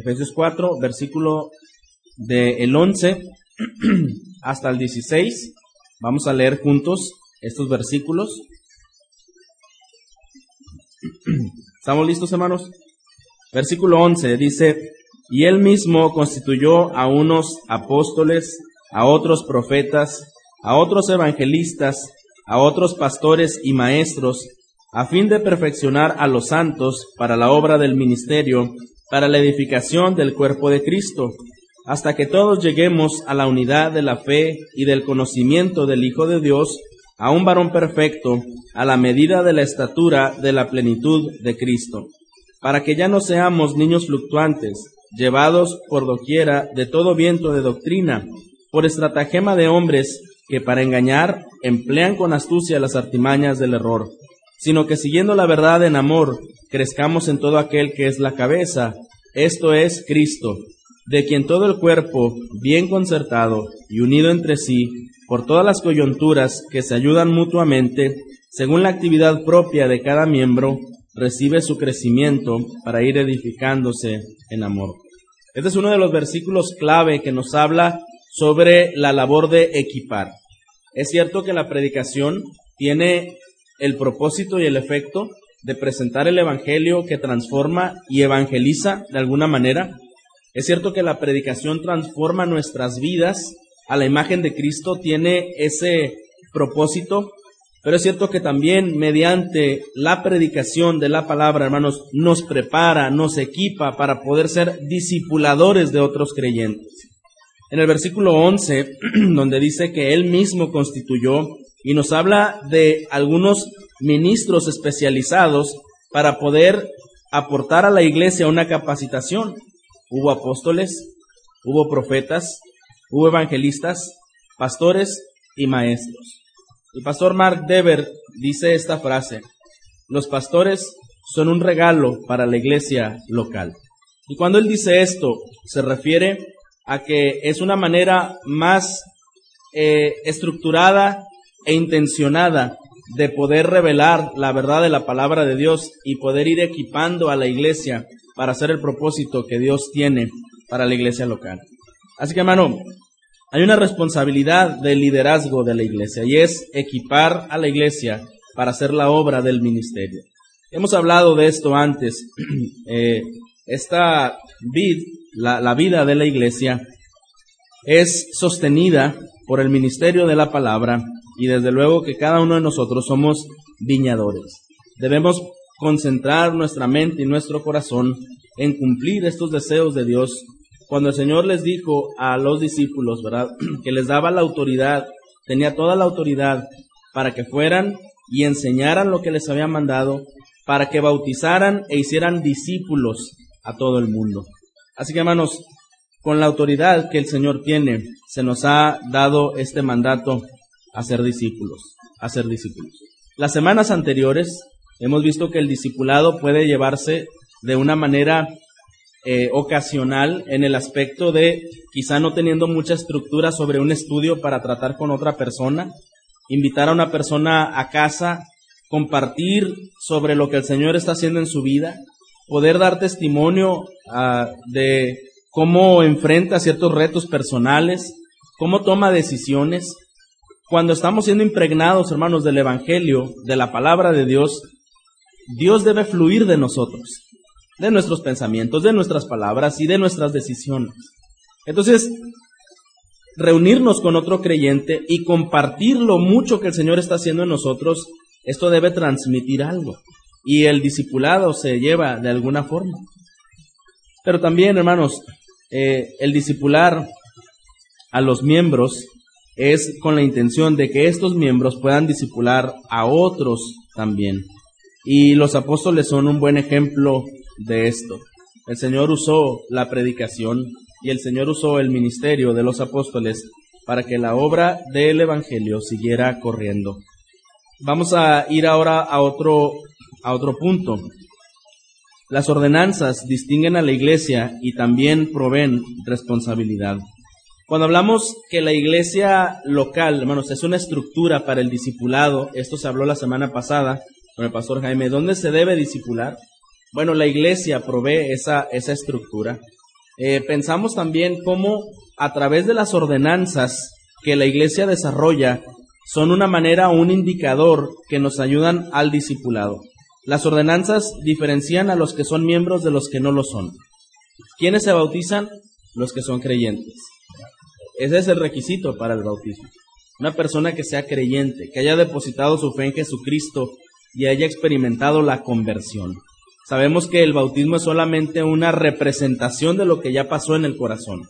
Efesios 4, versículo del 11 hasta el 16. Vamos a leer juntos estos versículos. ¿Estamos listos, hermanos? Versículo 11 dice, y él mismo constituyó a unos apóstoles, a otros profetas, a otros evangelistas, a otros pastores y maestros, a fin de perfeccionar a los santos para la obra del ministerio, para la edificación del cuerpo de Cristo, hasta que todos lleguemos a la unidad de la fe y del conocimiento del Hijo de Dios, a un varón perfecto, a la medida de la estatura de la plenitud de Cristo, para que ya no seamos niños fluctuantes, llevados por doquiera de todo viento de doctrina, por estratagema de hombres que para engañar emplean con astucia las artimañas del error, sino que siguiendo la verdad en amor, crezcamos en todo aquel que es la cabeza, esto es Cristo, de quien todo el cuerpo, bien concertado y unido entre sí, por todas las coyunturas que se ayudan mutuamente, según la actividad propia de cada miembro, recibe su crecimiento para ir edificándose en amor. Este es uno de los versículos clave que nos habla sobre la labor de equipar. Es cierto que la predicación tiene el propósito y el efecto de presentar el Evangelio que transforma y evangeliza de alguna manera. Es cierto que la predicación transforma nuestras vidas a la imagen de Cristo, tiene ese propósito, pero es cierto que también mediante la predicación de la palabra, hermanos, nos prepara, nos equipa para poder ser discipuladores de otros creyentes en el versículo 11, donde dice que él mismo constituyó y nos habla de algunos ministros especializados para poder aportar a la iglesia una capacitación. Hubo apóstoles, hubo profetas, hubo evangelistas, pastores y maestros. El pastor Mark Dever dice esta frase, los pastores son un regalo para la iglesia local. Y cuando él dice esto, se refiere a que es una manera más eh, estructurada e intencionada de poder revelar la verdad de la palabra de Dios y poder ir equipando a la iglesia para hacer el propósito que Dios tiene para la iglesia local. Así que hermano, hay una responsabilidad del liderazgo de la iglesia y es equipar a la iglesia para hacer la obra del ministerio. Hemos hablado de esto antes. Eh, esta vid la, vida de la iglesia es sostenida por el ministerio de la palabra y desde luego que cada uno de nosotros somos viñadores. Debemos concentrar nuestra mente y nuestro corazón en cumplir estos deseos de Dios. Cuando el Señor les dijo a los discípulos, ¿verdad? Que les daba la autoridad, tenía toda la autoridad para que fueran y enseñaran lo que les había mandado, para que bautizaran e hicieran discípulos a todo el mundo. Así que hermanos, con la autoridad que el Señor tiene, se nos ha dado este mandato a ser discípulos, a ser discípulos. Las semanas anteriores hemos visto que el discipulado puede llevarse de una manera eh, ocasional en el aspecto de quizá no teniendo mucha estructura sobre un estudio para tratar con otra persona, invitar a una persona a casa, compartir sobre lo que el Señor está haciendo en su vida, poder dar testimonio ah, de cómo enfrenta ciertos retos personales, cómo toma decisiones. Cuando estamos siendo impregnados, hermanos, del Evangelio, de la palabra de Dios, Dios debe fluir de nosotros, de nuestros pensamientos, de nuestras palabras y de nuestras decisiones. Entonces, reunirnos con otro creyente y compartir lo mucho que el Señor está haciendo en nosotros, esto debe transmitir algo y el discipulado se lleva de alguna forma. Pero también, hermanos, eh, el discipular a los miembros es con la intención de que estos miembros puedan discipular a otros también. Y los apóstoles son un buen ejemplo de esto. El Señor usó la predicación y el Señor usó el ministerio de los apóstoles para que la obra del Evangelio siguiera corriendo. Vamos a ir ahora a otro a otro punto. Las ordenanzas distinguen a la iglesia y también proveen responsabilidad. Cuando hablamos que la iglesia local, hermanos, es una estructura para el discipulado, esto se habló la semana pasada con el pastor Jaime, ¿dónde se debe discipular? Bueno, la iglesia provee esa, esa estructura. eh, pensamos también cómo a través de las ordenanzas que la iglesia desarrolla son una manera o un indicador que nos ayudan al discipulado. Las ordenanzas diferencian a los que son miembros de los que no lo son. ¿Quiénes se bautizan? Los que son creyentes. Ese es el requisito para el bautismo. Una persona que sea creyente, que haya depositado su fe en Jesucristo y haya experimentado la conversión. Sabemos que el bautismo es solamente una representación de lo que ya pasó en el corazón.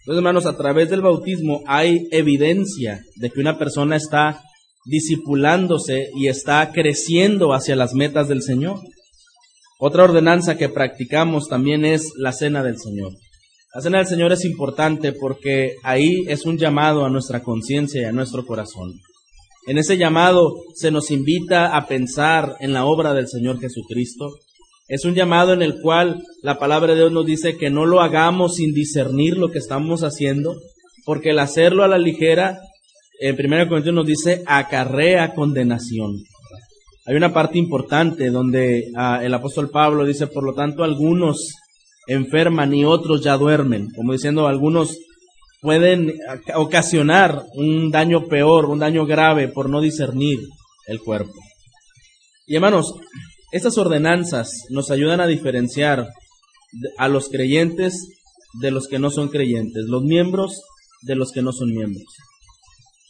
Entonces, hermanos, a través del bautismo hay evidencia de que una persona está disipulándose y está creciendo hacia las metas del Señor. Otra ordenanza que practicamos también es la cena del Señor. La cena del Señor es importante porque ahí es un llamado a nuestra conciencia y a nuestro corazón. En ese llamado se nos invita a pensar en la obra del Señor Jesucristo. Es un llamado en el cual la palabra de Dios nos dice que no lo hagamos sin discernir lo que estamos haciendo, porque el hacerlo a la ligera en 1 Corintios nos dice acarrea condenación. Hay una parte importante donde ah, el apóstol Pablo dice, por lo tanto, algunos enferman y otros ya duermen, como diciendo, algunos pueden ocasionar un daño peor, un daño grave por no discernir el cuerpo. Y hermanos, estas ordenanzas nos ayudan a diferenciar a los creyentes de los que no son creyentes, los miembros de los que no son miembros.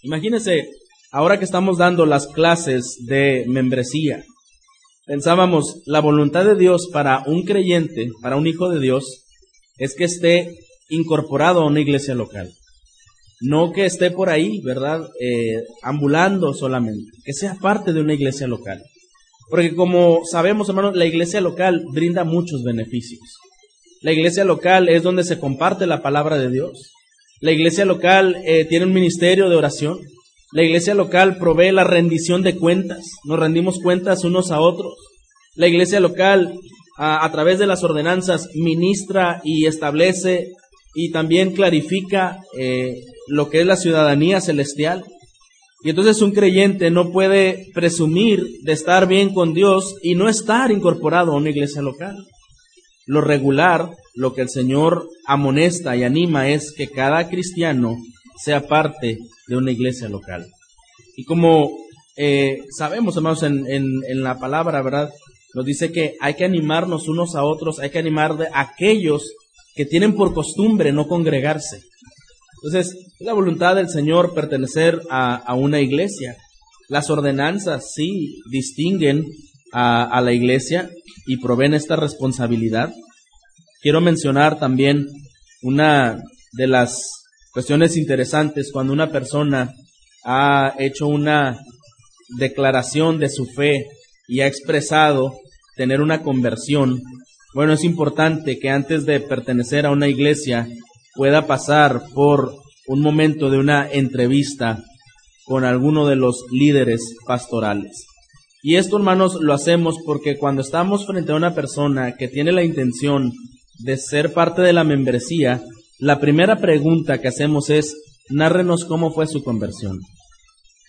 Imagínense, ahora que estamos dando las clases de membresía, pensábamos, la voluntad de Dios para un creyente, para un hijo de Dios, es que esté incorporado a una iglesia local. No que esté por ahí, ¿verdad? Eh, ambulando solamente, que sea parte de una iglesia local. Porque como sabemos, hermanos, la iglesia local brinda muchos beneficios. La iglesia local es donde se comparte la palabra de Dios. La iglesia local eh, tiene un ministerio de oración. La iglesia local provee la rendición de cuentas. Nos rendimos cuentas unos a otros. La iglesia local, a, través de las ordenanzas, ministra y establece y también clarifica eh, lo que es la ciudadanía celestial. Y entonces un creyente no puede presumir de estar bien con Dios y no estar incorporado a una iglesia local. Lo regular, lo que el Señor amonesta y anima es que cada cristiano sea parte de una iglesia local. Y como eh, sabemos, hermanos, en, en, la palabra, ¿verdad? Nos dice que hay que animarnos unos a otros, hay que animar de aquellos que tienen por costumbre no congregarse. Entonces, es la voluntad del Señor pertenecer a, a una iglesia. Las ordenanzas sí distinguen a, a la iglesia, y proveen esta responsabilidad. Quiero mencionar también una de las cuestiones interesantes cuando una persona ha hecho una declaración de su fe y ha expresado tener una conversión. Bueno, es importante que antes de pertenecer a una iglesia pueda pasar por un momento de una entrevista con alguno de los líderes pastorales. Y esto, hermanos, lo hacemos porque cuando estamos frente a una persona que tiene la intención de ser parte de la membresía, la primera pregunta que hacemos es, nárrenos cómo fue su conversión.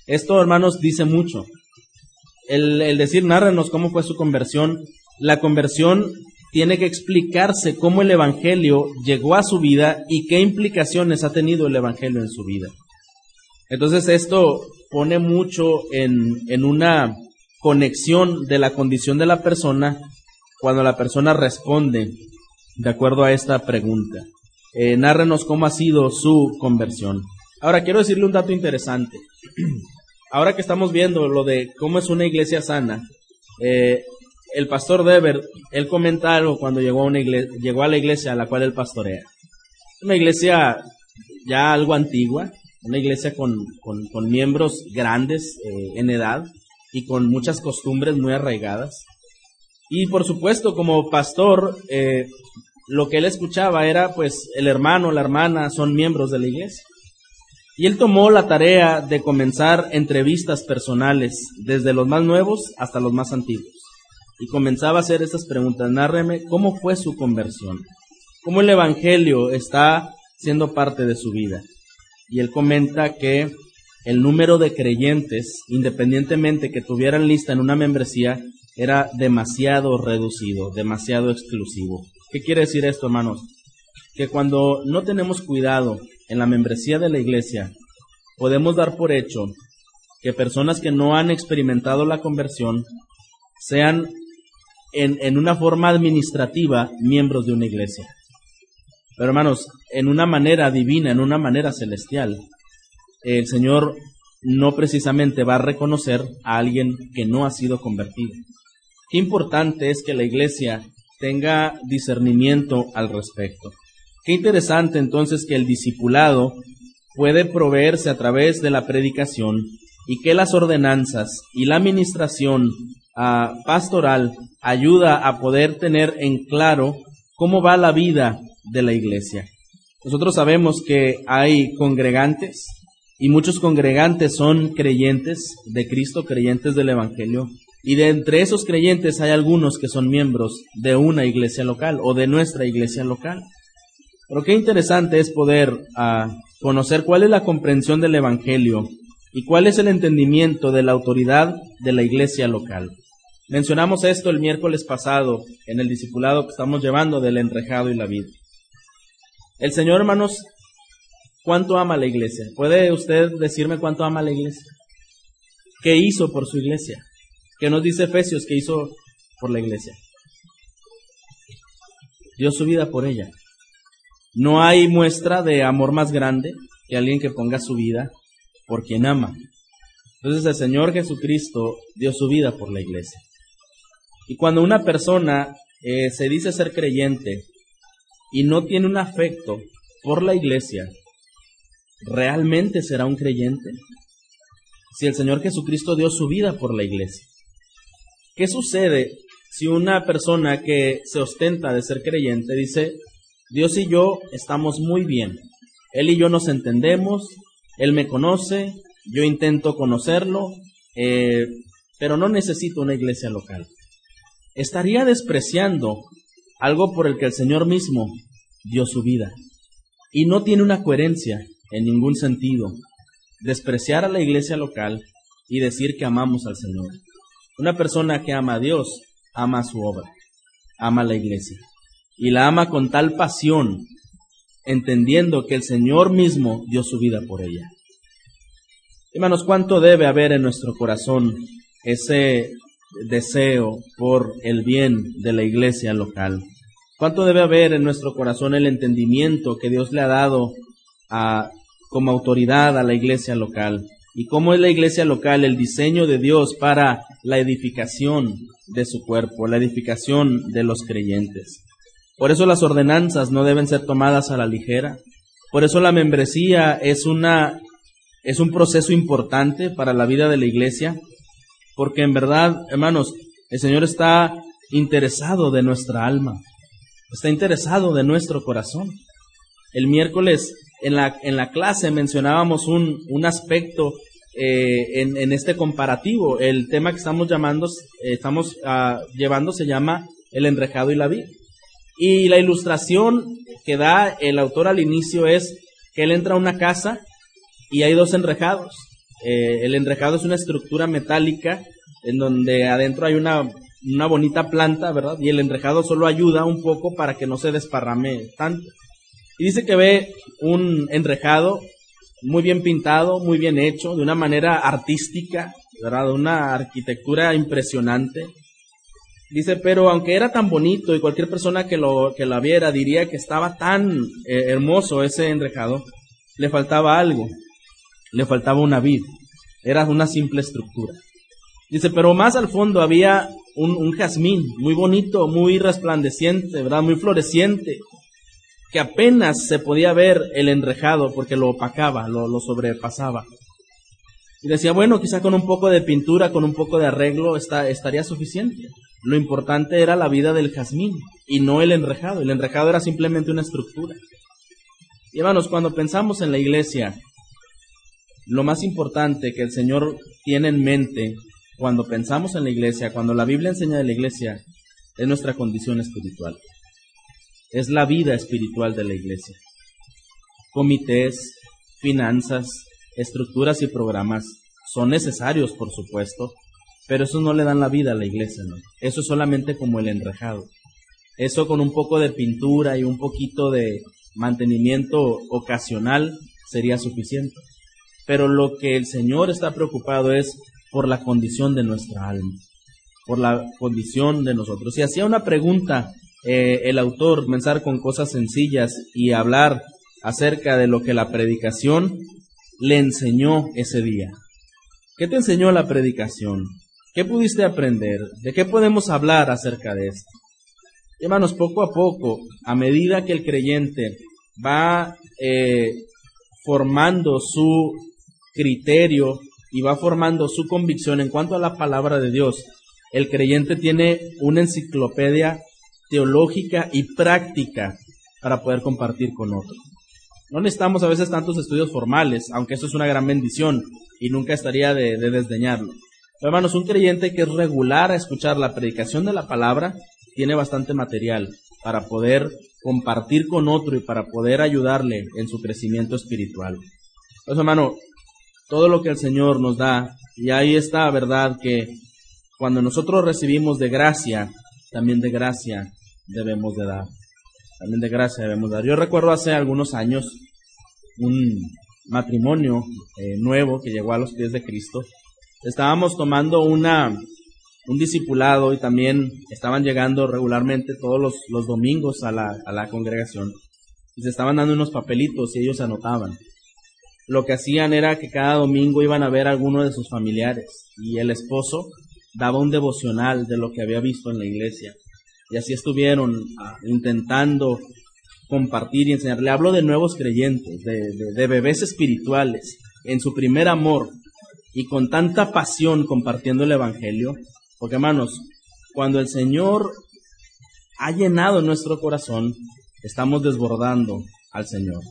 Esto, hermanos, dice mucho. El, decir, nárrenos cómo fue su conversión, la conversión tiene que explicarse cómo el Evangelio llegó a su vida y qué implicaciones ha tenido el Evangelio en su vida. Entonces esto pone mucho en, en una conexión de la condición de la persona cuando la persona responde de acuerdo a esta pregunta. Eh, nárrenos cómo ha sido su conversión. Ahora quiero decirle un dato interesante. Ahora que estamos viendo lo de cómo es una iglesia sana, eh, el pastor Deber, él comenta algo cuando llegó a, una llegó a la iglesia a la cual él pastorea. Una iglesia ya algo antigua, una iglesia con, con, miembros grandes eh, en edad, y con muchas costumbres muy arraigadas. Y por supuesto, como pastor, eh, lo que él escuchaba era, pues, el hermano, la hermana son miembros de la iglesia. Y él tomó la tarea de comenzar entrevistas personales, desde los más nuevos hasta los más antiguos. Y comenzaba a hacer estas preguntas. Nárreme, ¿cómo fue su conversión? ¿Cómo el Evangelio está siendo parte de su vida? Y él comenta que el número de creyentes, independientemente que tuvieran lista en una membresía, era demasiado reducido, demasiado exclusivo. ¿Qué quiere decir esto, hermanos? que cuando no tenemos cuidado en la membresía de la iglesia, podemos dar por hecho que personas que no han experimentado la conversión sean en, una forma administrativa miembros de una iglesia. Pero hermanos, en una manera divina, en una manera celestial, el Señor no precisamente va a reconocer a alguien que no ha sido convertido. Qué importante es que la iglesia tenga discernimiento al respecto. Qué interesante entonces que el discipulado puede proveerse a través de la predicación y que las ordenanzas y la administración ah, pastoral ayuda a poder tener en claro cómo va la vida de la iglesia. Nosotros sabemos que hay congregantes y muchos congregantes son creyentes de Cristo, creyentes del Evangelio. Y de entre esos creyentes hay algunos que son miembros de una iglesia local o de nuestra iglesia local. Pero qué interesante es poder ah, conocer cuál es la comprensión del Evangelio y cuál es el entendimiento de la autoridad de la iglesia local. Mencionamos esto el miércoles pasado en el discipulado que estamos llevando del enrejado y la vida. El Señor, hermanos, ¿cuánto ama la iglesia? ¿Puede usted decirme cuánto ama la iglesia? ¿Qué hizo por su iglesia? ¿Qué nos dice Efesios que hizo por la iglesia? Dio su vida por ella. No hay muestra de amor más grande que alguien que ponga su vida por quien ama. Entonces el Señor Jesucristo dio su vida por la iglesia. Y cuando una persona eh, se dice ser creyente y no tiene un afecto por la iglesia, ¿realmente será un creyente? Si el Señor Jesucristo dio su vida por la iglesia. ¿Qué sucede si una persona que se ostenta de ser creyente dice, Dios y yo estamos muy bien, Él y yo nos entendemos, Él me conoce, yo intento conocerlo, eh, pero no necesito una iglesia local? Estaría despreciando algo por el que el Señor mismo dio su vida. Y no tiene una coherencia en ningún sentido despreciar a la iglesia local y decir que amamos al Señor. Una persona que ama a Dios ama su obra, ama la iglesia y la ama con tal pasión, entendiendo que el Señor mismo dio su vida por ella. Hermanos, ¿cuánto debe haber en nuestro corazón ese deseo por el bien de la iglesia local? ¿Cuánto debe haber en nuestro corazón el entendimiento que Dios le ha dado a, como autoridad a la iglesia local? ¿Y cómo es la iglesia local el diseño de Dios para la edificación de su cuerpo, la edificación de los creyentes? Por eso las ordenanzas no deben ser tomadas a la ligera. Por eso la membresía es una es un proceso importante para la vida de la iglesia, porque en verdad, hermanos, el Señor está interesado de nuestra alma está interesado de nuestro corazón. El miércoles en la, en la clase mencionábamos un, un aspecto eh, en, en, este comparativo. El tema que estamos llamando, estamos uh, llevando se llama el enrejado y la vid. Y la ilustración que da el autor al inicio es que él entra a una casa y hay dos enrejados. Eh, el enrejado es una estructura metálica en donde adentro hay una una bonita planta, ¿verdad? Y el enrejado solo ayuda un poco para que no se desparrame tanto. Y dice que ve un enrejado muy bien pintado, muy bien hecho, de una manera artística, ¿verdad? Una arquitectura impresionante. Dice, pero aunque era tan bonito y cualquier persona que lo, que la viera diría que estaba tan eh, hermoso ese enrejado, le faltaba algo. Le faltaba una vid. Era una simple estructura. Dice, pero más al fondo había un, jazmín muy bonito, muy resplandeciente, ¿verdad? Muy floreciente, que apenas se podía ver el enrejado porque lo opacaba, lo, lo sobrepasaba. Y decía, bueno, quizá con un poco de pintura, con un poco de arreglo está, estaría suficiente. Lo importante era la vida del jazmín y no el enrejado. El enrejado era simplemente una estructura. Y hermanos, cuando pensamos en la iglesia, lo más importante que el Señor tiene en mente cuando pensamos en la iglesia, cuando la Biblia enseña de la iglesia, es nuestra condición espiritual. Es la vida espiritual de la iglesia. Comités, finanzas, estructuras y programas son necesarios, por supuesto, pero eso no le dan la vida a la iglesia. Eso es solamente como el enrejado. Eso con un poco de pintura y un poquito de mantenimiento ocasional sería suficiente. Pero lo que el Señor está preocupado es por la condición de nuestra alma, por la condición de nosotros. Y hacía una pregunta eh, el autor, comenzar con cosas sencillas y hablar acerca de lo que la predicación le enseñó ese día. ¿Qué te enseñó la predicación? ¿Qué pudiste aprender? ¿De qué podemos hablar acerca de esto? Hermanos, poco a poco, a medida que el creyente va eh, formando su criterio y va formando su convicción en cuanto a la palabra de Dios, el creyente tiene una enciclopedia teológica y práctica para poder compartir con otros. No necesitamos a veces tantos estudios formales, aunque eso es una gran bendición y nunca estaría de, desdeñarlo. hermanos, un creyente que es regular a escuchar la predicación de la palabra tiene bastante material para poder compartir con otro y para poder ayudarle en su crecimiento espiritual. Pues hermano, todo lo que el Señor nos da, y ahí está, ¿verdad? Que cuando nosotros recibimos de gracia, también de gracia debemos de dar. También de gracia debemos dar. Yo recuerdo hace algunos años un matrimonio eh, nuevo que llegó a los pies de Cristo. Estábamos tomando una, un discipulado y también estaban llegando regularmente todos los, los domingos a la, a la congregación. Y se estaban dando unos papelitos y ellos anotaban lo que hacían era que cada domingo iban a ver a alguno de sus familiares y el esposo daba un devocional de lo que había visto en la iglesia. Y así estuvieron ah, intentando compartir y enseñar. Le hablo de nuevos creyentes, de, bebés espirituales, en su primer amor y con tanta pasión compartiendo el Evangelio. Porque hermanos, cuando el Señor ha llenado nuestro corazón, estamos desbordando al Señor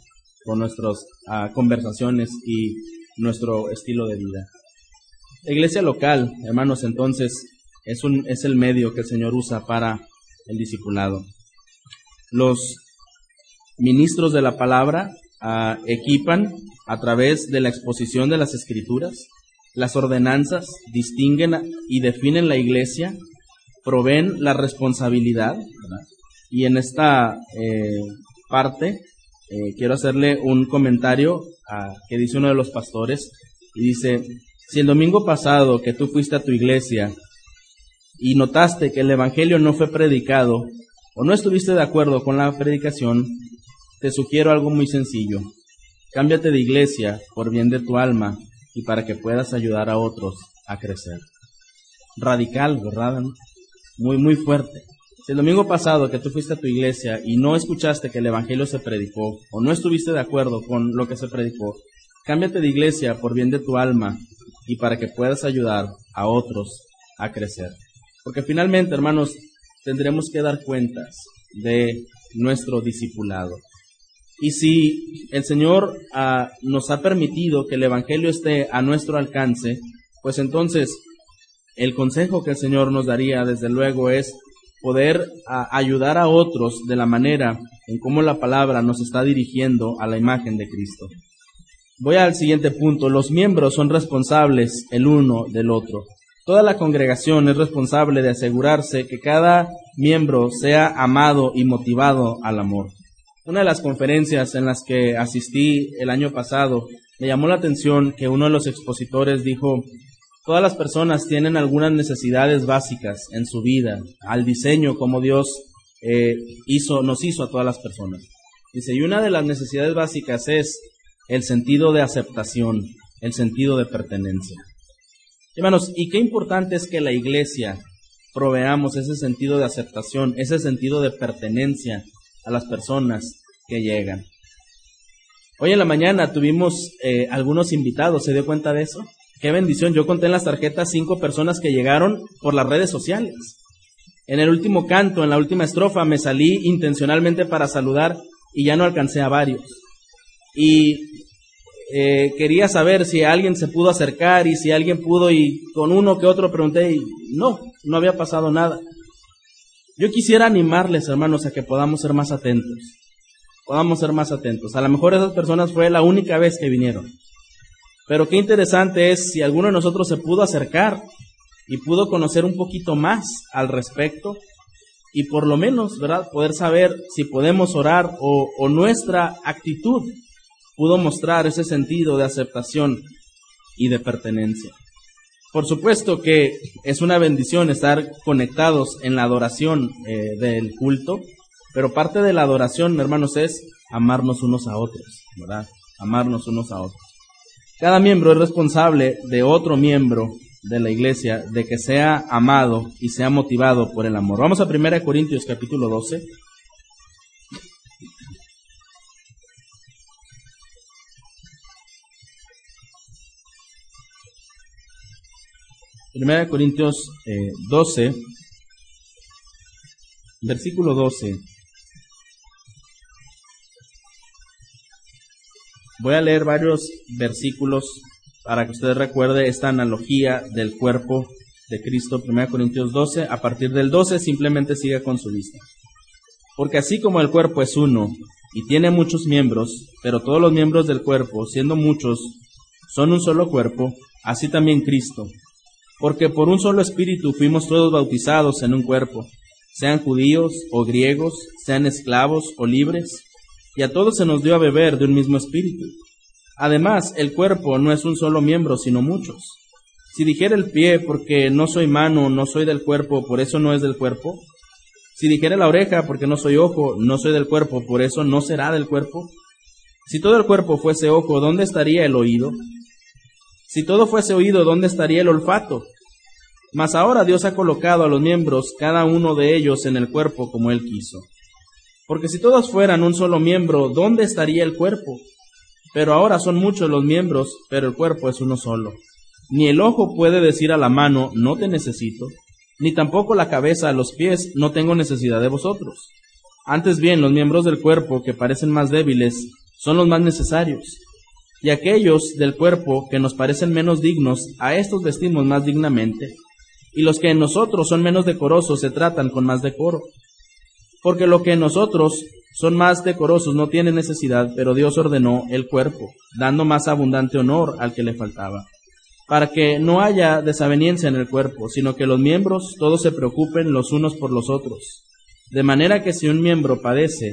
con nuestras ah, conversaciones y nuestro estilo de vida. La iglesia local, hermanos, entonces es, un, es el medio que el Señor usa para el discipulado. Los ministros de la palabra ah, equipan a través de la exposición de las escrituras, las ordenanzas distinguen y definen la iglesia, proveen la responsabilidad, y en esta eh, parte eh, quiero hacerle un comentario a, que dice uno de los pastores y dice, si el domingo pasado que tú fuiste a tu iglesia y notaste que el Evangelio no fue predicado o no estuviste de acuerdo con la predicación, te sugiero algo muy sencillo. Cámbiate de iglesia por bien de tu alma y para que puedas ayudar a otros a crecer. Radical, ¿verdad? Muy, muy fuerte. Si el domingo pasado que tú fuiste a tu iglesia y no escuchaste que el Evangelio se predicó o no estuviste de acuerdo con lo que se predicó, cámbiate de iglesia por bien de tu alma y para que puedas ayudar a otros a crecer. Porque finalmente, hermanos, tendremos que dar cuentas de nuestro discipulado. Y si el Señor ah, nos ha permitido que el Evangelio esté a nuestro alcance, pues entonces el consejo que el Señor nos daría, desde luego, es poder ayudar a otros de la manera en cómo la palabra nos está dirigiendo a la imagen de Cristo. Voy al siguiente punto. Los miembros son responsables el uno del otro. Toda la congregación es responsable de asegurarse que cada miembro sea amado y motivado al amor. Una de las conferencias en las que asistí el año pasado me llamó la atención que uno de los expositores dijo, Todas las personas tienen algunas necesidades básicas en su vida, al diseño como Dios eh, hizo, nos hizo a todas las personas. Dice, y una de las necesidades básicas es el sentido de aceptación, el sentido de pertenencia. Hermanos, y qué importante es que la iglesia proveamos ese sentido de aceptación, ese sentido de pertenencia a las personas que llegan. Hoy en la mañana tuvimos eh, algunos invitados, ¿se dio cuenta de eso? Qué bendición. Yo conté en las tarjetas cinco personas que llegaron por las redes sociales. En el último canto, en la última estrofa, me salí intencionalmente para saludar y ya no alcancé a varios. Y eh, quería saber si alguien se pudo acercar y si alguien pudo y con uno que otro pregunté y no, no había pasado nada. Yo quisiera animarles, hermanos, a que podamos ser más atentos. Podamos ser más atentos. A lo mejor esas personas fue la única vez que vinieron. Pero qué interesante es si alguno de nosotros se pudo acercar y pudo conocer un poquito más al respecto y por lo menos, ¿verdad? Poder saber si podemos orar o, o nuestra actitud pudo mostrar ese sentido de aceptación y de pertenencia. Por supuesto que es una bendición estar conectados en la adoración eh, del culto, pero parte de la adoración, hermanos, es amarnos unos a otros, ¿verdad? Amarnos unos a otros. Cada miembro es responsable de otro miembro de la iglesia de que sea amado y sea motivado por el amor. Vamos a 1 Corintios capítulo 12. Primera Corintios 12, eh, versículo 12. Voy a leer varios versículos para que usted recuerde esta analogía del cuerpo de Cristo, 1 Corintios 12. A partir del 12 simplemente siga con su vista. Porque así como el cuerpo es uno y tiene muchos miembros, pero todos los miembros del cuerpo, siendo muchos, son un solo cuerpo, así también Cristo porque por un solo espíritu fuimos todos bautizados en un cuerpo, sean judíos o griegos, sean esclavos o libres, y a todos se nos dio a beber de un mismo espíritu. Además, el cuerpo no es un solo miembro, sino muchos. Si dijera el pie, porque no soy mano, no soy del cuerpo, por eso no es del cuerpo. Si dijera la oreja, porque no soy ojo, no soy del cuerpo, por eso no será del cuerpo. Si todo el cuerpo fuese ojo, ¿dónde estaría el oído? Si todo fuese oído, ¿dónde estaría el olfato? Mas ahora Dios ha colocado a los miembros, cada uno de ellos, en el cuerpo como Él quiso. Porque si todos fueran un solo miembro, ¿dónde estaría el cuerpo? Pero ahora son muchos los miembros, pero el cuerpo es uno solo. Ni el ojo puede decir a la mano, no te necesito, ni tampoco la cabeza a los pies, no tengo necesidad de vosotros. Antes bien, los miembros del cuerpo que parecen más débiles son los más necesarios. Y aquellos del cuerpo que nos parecen menos dignos, a estos vestimos más dignamente y los que en nosotros son menos decorosos se tratan con más decoro. Porque lo que en nosotros son más decorosos no tiene necesidad, pero Dios ordenó el cuerpo, dando más abundante honor al que le faltaba, para que no haya desaveniencia en el cuerpo, sino que los miembros todos se preocupen los unos por los otros. De manera que si un miembro padece,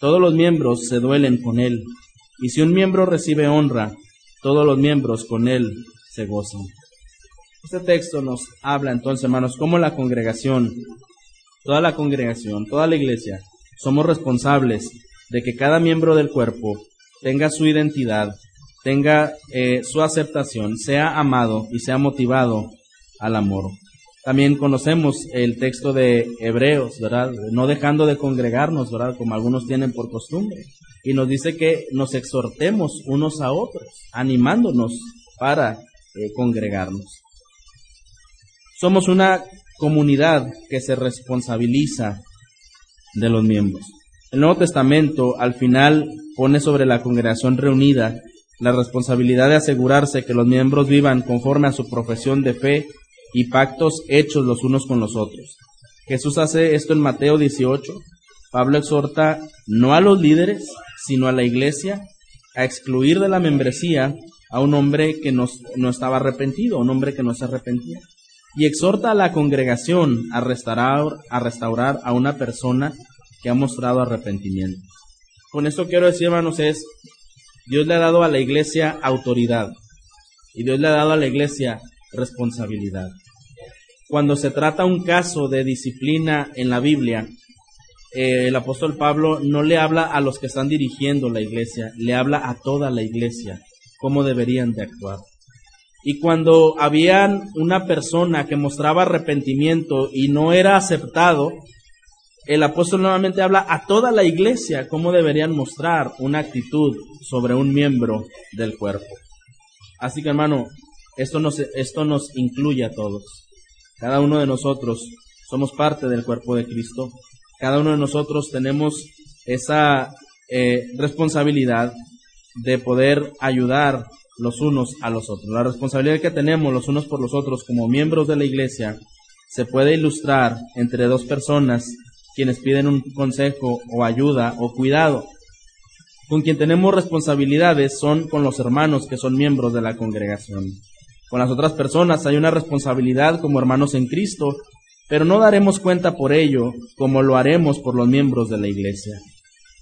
todos los miembros se duelen con él, y si un miembro recibe honra, todos los miembros con él se gozan. Este texto nos habla entonces, hermanos, cómo la congregación, toda la congregación, toda la iglesia, somos responsables de que cada miembro del cuerpo tenga su identidad, tenga eh, su aceptación, sea amado y sea motivado al amor. También conocemos el texto de Hebreos, ¿verdad? No dejando de congregarnos, ¿verdad? Como algunos tienen por costumbre. Y nos dice que nos exhortemos unos a otros, animándonos para eh, congregarnos. Somos una comunidad que se responsabiliza de los miembros. El Nuevo Testamento al final pone sobre la congregación reunida la responsabilidad de asegurarse que los miembros vivan conforme a su profesión de fe y pactos hechos los unos con los otros. Jesús hace esto en Mateo 18. Pablo exhorta no a los líderes, sino a la iglesia a excluir de la membresía a un hombre que no, no estaba arrepentido, un hombre que no se arrepentía y exhorta a la congregación a restaurar, a restaurar a una persona que ha mostrado arrepentimiento. Con esto quiero decir, hermanos, es, Dios le ha dado a la iglesia autoridad y Dios le ha dado a la iglesia responsabilidad. Cuando se trata un caso de disciplina en la Biblia, eh, el apóstol Pablo no le habla a los que están dirigiendo la iglesia, le habla a toda la iglesia cómo deberían de actuar. Y cuando había una persona que mostraba arrepentimiento y no era aceptado, el apóstol nuevamente habla a toda la iglesia cómo deberían mostrar una actitud sobre un miembro del cuerpo. Así que hermano, esto nos, esto nos incluye a todos. Cada uno de nosotros somos parte del cuerpo de Cristo. Cada uno de nosotros tenemos esa eh, responsabilidad de poder ayudar los unos a los otros. La responsabilidad que tenemos los unos por los otros como miembros de la iglesia se puede ilustrar entre dos personas quienes piden un consejo o ayuda o cuidado. Con quien tenemos responsabilidades son con los hermanos que son miembros de la congregación. Con las otras personas hay una responsabilidad como hermanos en Cristo pero no daremos cuenta por ello como lo haremos por los miembros de la iglesia.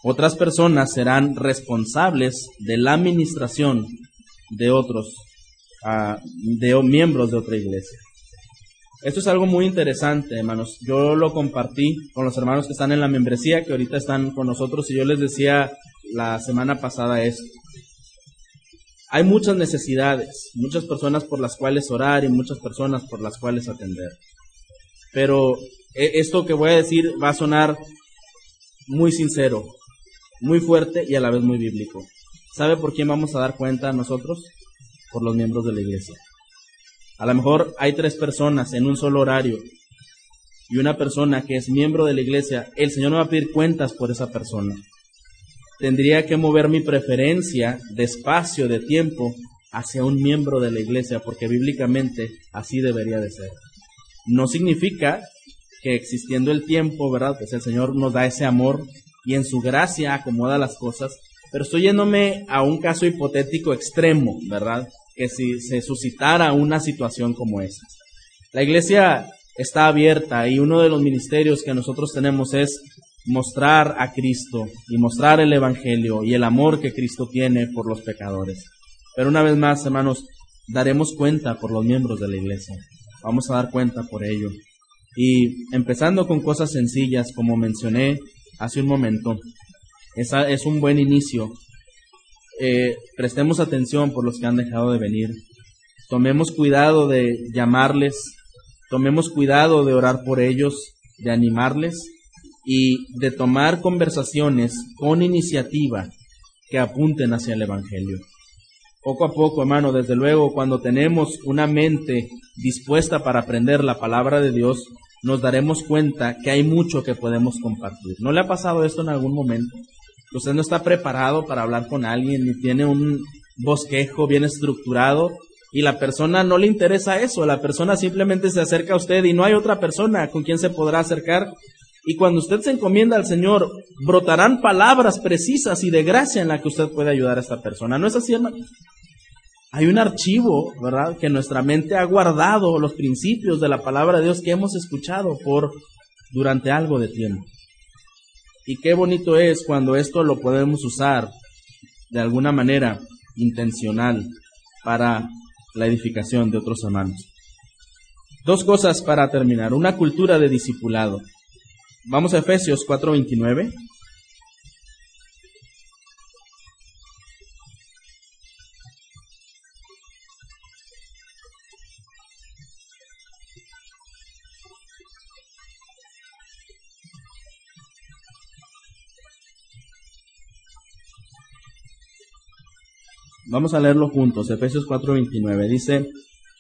Otras personas serán responsables de la administración de otros, uh, de miembros de otra iglesia. Esto es algo muy interesante, hermanos. Yo lo compartí con los hermanos que están en la membresía, que ahorita están con nosotros, y yo les decía la semana pasada esto. Hay muchas necesidades, muchas personas por las cuales orar y muchas personas por las cuales atender. Pero e, esto que voy a decir va a sonar muy sincero, muy fuerte y a la vez muy bíblico. ¿Sabe por quién vamos a dar cuenta nosotros? Por los miembros de la iglesia. A lo mejor hay tres personas en un solo horario y una persona que es miembro de la iglesia, el Señor no va a pedir cuentas por esa persona. Tendría que mover mi preferencia de espacio, de tiempo, hacia un miembro de la iglesia, porque bíblicamente así debería de ser. No significa que existiendo el tiempo, ¿verdad? Pues el Señor nos da ese amor y en su gracia acomoda las cosas, pero estoy yéndome a un caso hipotético extremo, ¿verdad? Que si se suscitara una situación como esa. La iglesia está abierta y uno de los ministerios que nosotros tenemos es mostrar a Cristo y mostrar el Evangelio y el amor que Cristo tiene por los pecadores. Pero una vez más, hermanos, daremos cuenta por los miembros de la iglesia. Vamos a dar cuenta por ello. Y empezando con cosas sencillas, como mencioné hace un momento, es un buen inicio. Eh, prestemos atención por los que han dejado de venir. Tomemos cuidado de llamarles, tomemos cuidado de orar por ellos, de animarles y de tomar conversaciones con iniciativa que apunten hacia el Evangelio. Poco a poco, hermano, desde luego, cuando tenemos una mente dispuesta para aprender la palabra de Dios, nos daremos cuenta que hay mucho que podemos compartir. ¿No le ha pasado esto en algún momento? Usted no está preparado para hablar con alguien, ni tiene un bosquejo bien estructurado, y la persona no le interesa eso, la persona simplemente se acerca a usted y no hay otra persona con quien se podrá acercar. Y cuando usted se encomienda al Señor, brotarán palabras precisas y de gracia en la que usted puede ayudar a esta persona. ¿No es así, hermano? Hay un archivo, ¿verdad? Que nuestra mente ha guardado los principios de la palabra de Dios que hemos escuchado por durante algo de tiempo. Y qué bonito es cuando esto lo podemos usar de alguna manera intencional para la edificación de otros hermanos. Dos cosas para terminar. Una cultura de discipulado. Vamos a Efesios 4:29. Vamos a leerlo juntos, Efesios 4:29. Dice,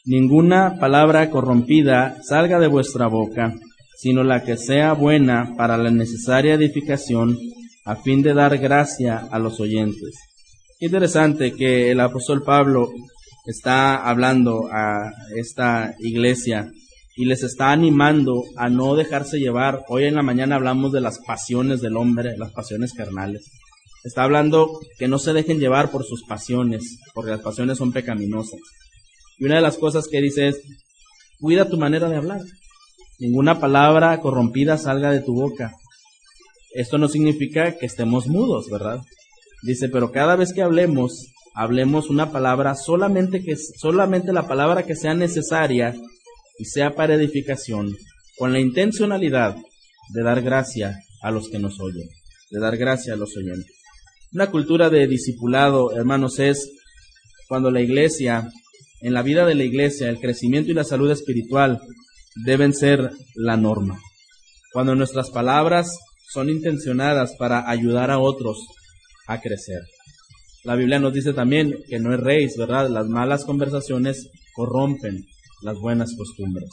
ninguna palabra corrompida salga de vuestra boca, sino la que sea buena para la necesaria edificación, a fin de dar gracia a los oyentes. Interesante que el apóstol Pablo está hablando a esta iglesia y les está animando a no dejarse llevar. Hoy en la mañana hablamos de las pasiones del hombre, las pasiones carnales. Está hablando que no se dejen llevar por sus pasiones, porque las pasiones son pecaminosas. Y una de las cosas que dice es, cuida tu manera de hablar. Ninguna palabra corrompida salga de tu boca. Esto no significa que estemos mudos, ¿verdad? Dice, pero cada vez que hablemos, hablemos una palabra solamente que solamente la palabra que sea necesaria y sea para edificación, con la intencionalidad de dar gracia a los que nos oyen, de dar gracia a los oyentes. Una cultura de discipulado, hermanos, es cuando la iglesia, en la vida de la iglesia, el crecimiento y la salud espiritual deben ser la norma. Cuando nuestras palabras son intencionadas para ayudar a otros a crecer. La Biblia nos dice también que no rey, ¿verdad? Las malas conversaciones corrompen las buenas costumbres.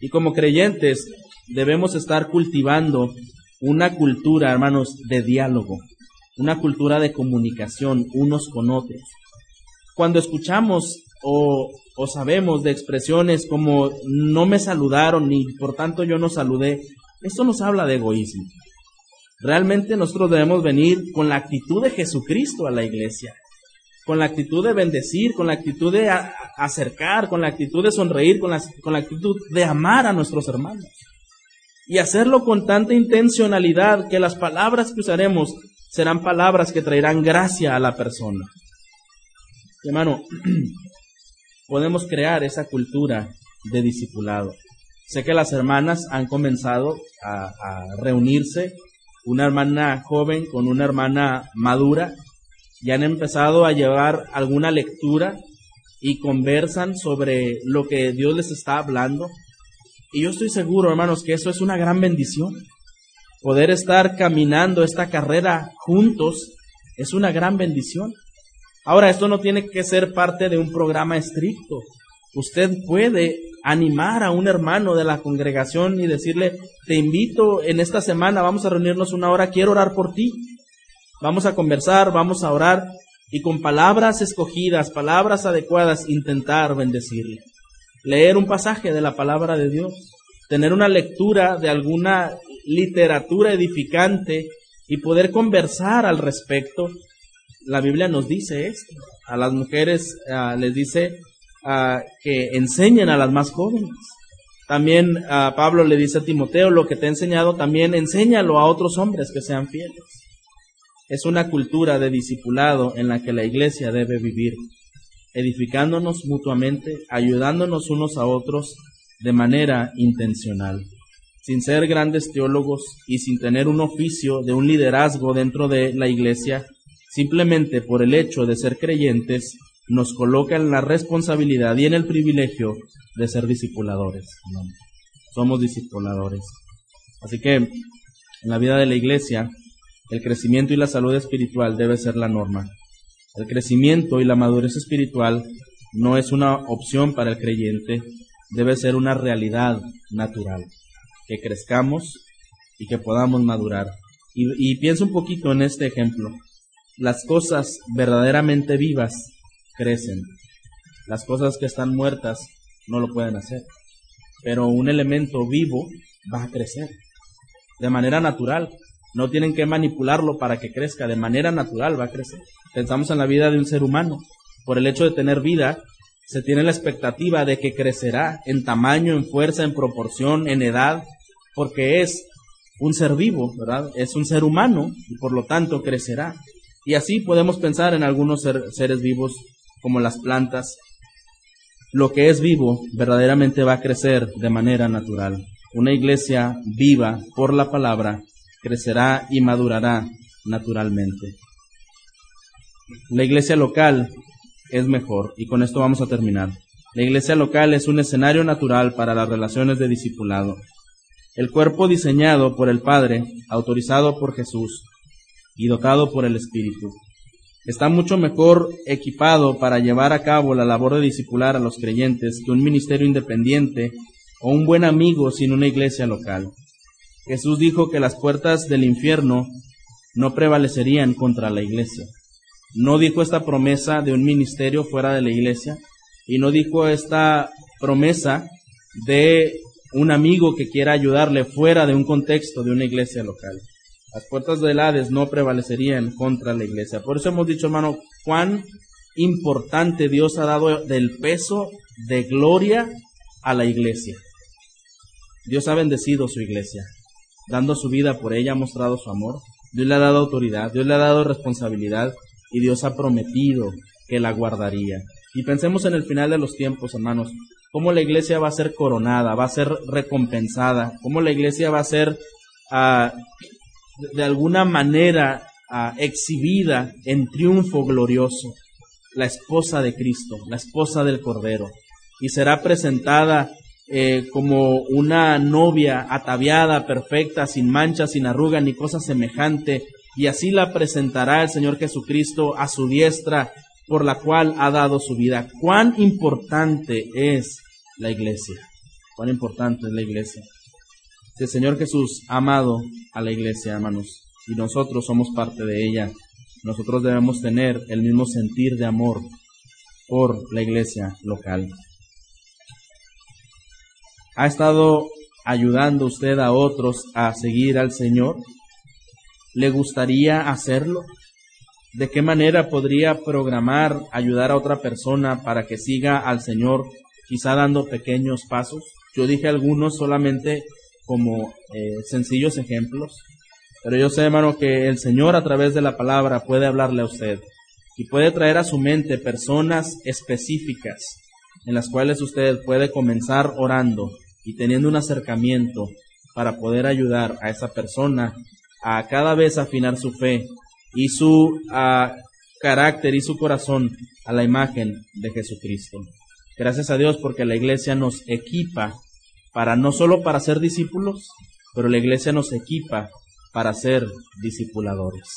Y como creyentes debemos estar cultivando una cultura, hermanos, de diálogo, una cultura de comunicación unos con otros. Cuando escuchamos o, sabemos de expresiones como no me saludaron y por tanto yo no saludé, esto nos habla de egoísmo. Realmente nosotros debemos venir con la actitud de Jesucristo a la iglesia, con la actitud de bendecir, con la actitud de acercar, con la actitud de sonreír, con la, con la actitud de amar a nuestros hermanos. y hacerlo con tanta intencionalidad que las palabras que usaremos serán palabras que traerán gracia a la persona. Hermano, podemos crear esa cultura de discipulado. Sé que las hermanas han comenzado a, a, reunirse, una hermana joven con una hermana madura, y han empezado a llevar alguna lectura y conversan sobre lo que Dios les está hablando. Y yo estoy seguro, hermanos, que eso es una gran bendición. Poder estar caminando esta carrera juntos es una gran bendición. Ahora, esto no tiene que ser parte de un programa estricto. Usted puede animar a un hermano de la congregación y decirle, te invito en esta semana, vamos a reunirnos una hora, quiero orar por ti. Vamos a conversar, vamos a orar y con palabras escogidas, palabras adecuadas, intentar bendecirle leer un pasaje de la palabra de Dios, tener una lectura de alguna literatura edificante y poder conversar al respecto. La Biblia nos dice esto. A las mujeres uh, les dice uh, que enseñen a las más jóvenes. También uh, Pablo le dice a Timoteo, lo que te he enseñado, también enséñalo a otros hombres que sean fieles. Es una cultura de discipulado en la que la iglesia debe vivir edificándonos mutuamente, ayudándonos unos a otros de manera intencional, sin ser grandes teólogos y sin tener un oficio de un liderazgo dentro de la iglesia, simplemente por el hecho de ser creyentes, nos coloca en la responsabilidad y en el privilegio de ser discipuladores. Somos discipuladores. Así que en la vida de la iglesia, el crecimiento y la salud espiritual debe ser la norma. El crecimiento y la madurez espiritual no es una opción para el creyente, debe ser una realidad natural, que crezcamos y que podamos madurar. Y, y piensa un poquito en este ejemplo. Las cosas verdaderamente vivas crecen. Las cosas que están muertas no lo pueden hacer. Pero un elemento vivo va a crecer de manera natural. No tienen que manipularlo para que crezca, de manera natural va a crecer. Pensamos en la vida de un ser humano. Por el hecho de tener vida, se tiene la expectativa de que crecerá en tamaño, en fuerza, en proporción, en edad, porque es un ser vivo, ¿verdad? Es un ser humano y por lo tanto crecerá. Y así podemos pensar en algunos seres vivos como las plantas. Lo que es vivo verdaderamente va a crecer de manera natural. Una iglesia viva por la palabra crecerá y madurará naturalmente. La iglesia local es mejor y con esto vamos a terminar. La iglesia local es un escenario natural para las relaciones de discipulado. El cuerpo diseñado por el Padre, autorizado por Jesús y dotado por el Espíritu, está mucho mejor equipado para llevar a cabo la labor de discipular a los creyentes que un ministerio independiente o un buen amigo sin una iglesia local. Jesús dijo que las puertas del infierno no prevalecerían contra la iglesia. No dijo esta promesa de un ministerio fuera de la iglesia y no dijo esta promesa de un amigo que quiera ayudarle fuera de un contexto de una iglesia local. Las puertas del Hades no prevalecerían contra la iglesia. Por eso hemos dicho, hermano, cuán importante Dios ha dado del peso de gloria a la iglesia. Dios ha bendecido su iglesia dando su vida por ella, ha mostrado su amor. Dios le ha dado autoridad, Dios le ha dado responsabilidad y Dios ha prometido que la guardaría. Y pensemos en el final de los tiempos, hermanos, cómo la iglesia va a ser coronada, va a ser recompensada, cómo la iglesia va a ser uh, de alguna manera uh, exhibida en triunfo glorioso, la esposa de Cristo, la esposa del Cordero, y será presentada eh, como una novia ataviada, perfecta, sin mancha, sin arruga, ni cosa semejante, y así la presentará el Señor Jesucristo a su diestra, por la cual ha dado su vida. Cuán importante es la iglesia. Cuán importante es la iglesia. El Señor Jesús ha amado a la iglesia, hermanos, y nosotros somos parte de ella. Nosotros debemos tener el mismo sentir de amor por la iglesia local. ¿Ha estado ayudando usted a otros a seguir al Señor? ¿Le gustaría hacerlo? ¿De qué manera podría programar ayudar a otra persona para que siga al Señor, quizá dando pequeños pasos? Yo dije algunos solamente como eh, sencillos ejemplos. Pero yo sé, hermano, que el Señor a través de la palabra puede hablarle a usted y puede traer a su mente personas específicas en las cuales usted puede comenzar orando y teniendo un acercamiento para poder ayudar a esa persona a cada vez afinar su fe y su carácter y su corazón a la imagen de Jesucristo. Gracias a Dios porque la iglesia nos equipa para no solo para ser discípulos, pero la iglesia nos equipa para ser discipuladores.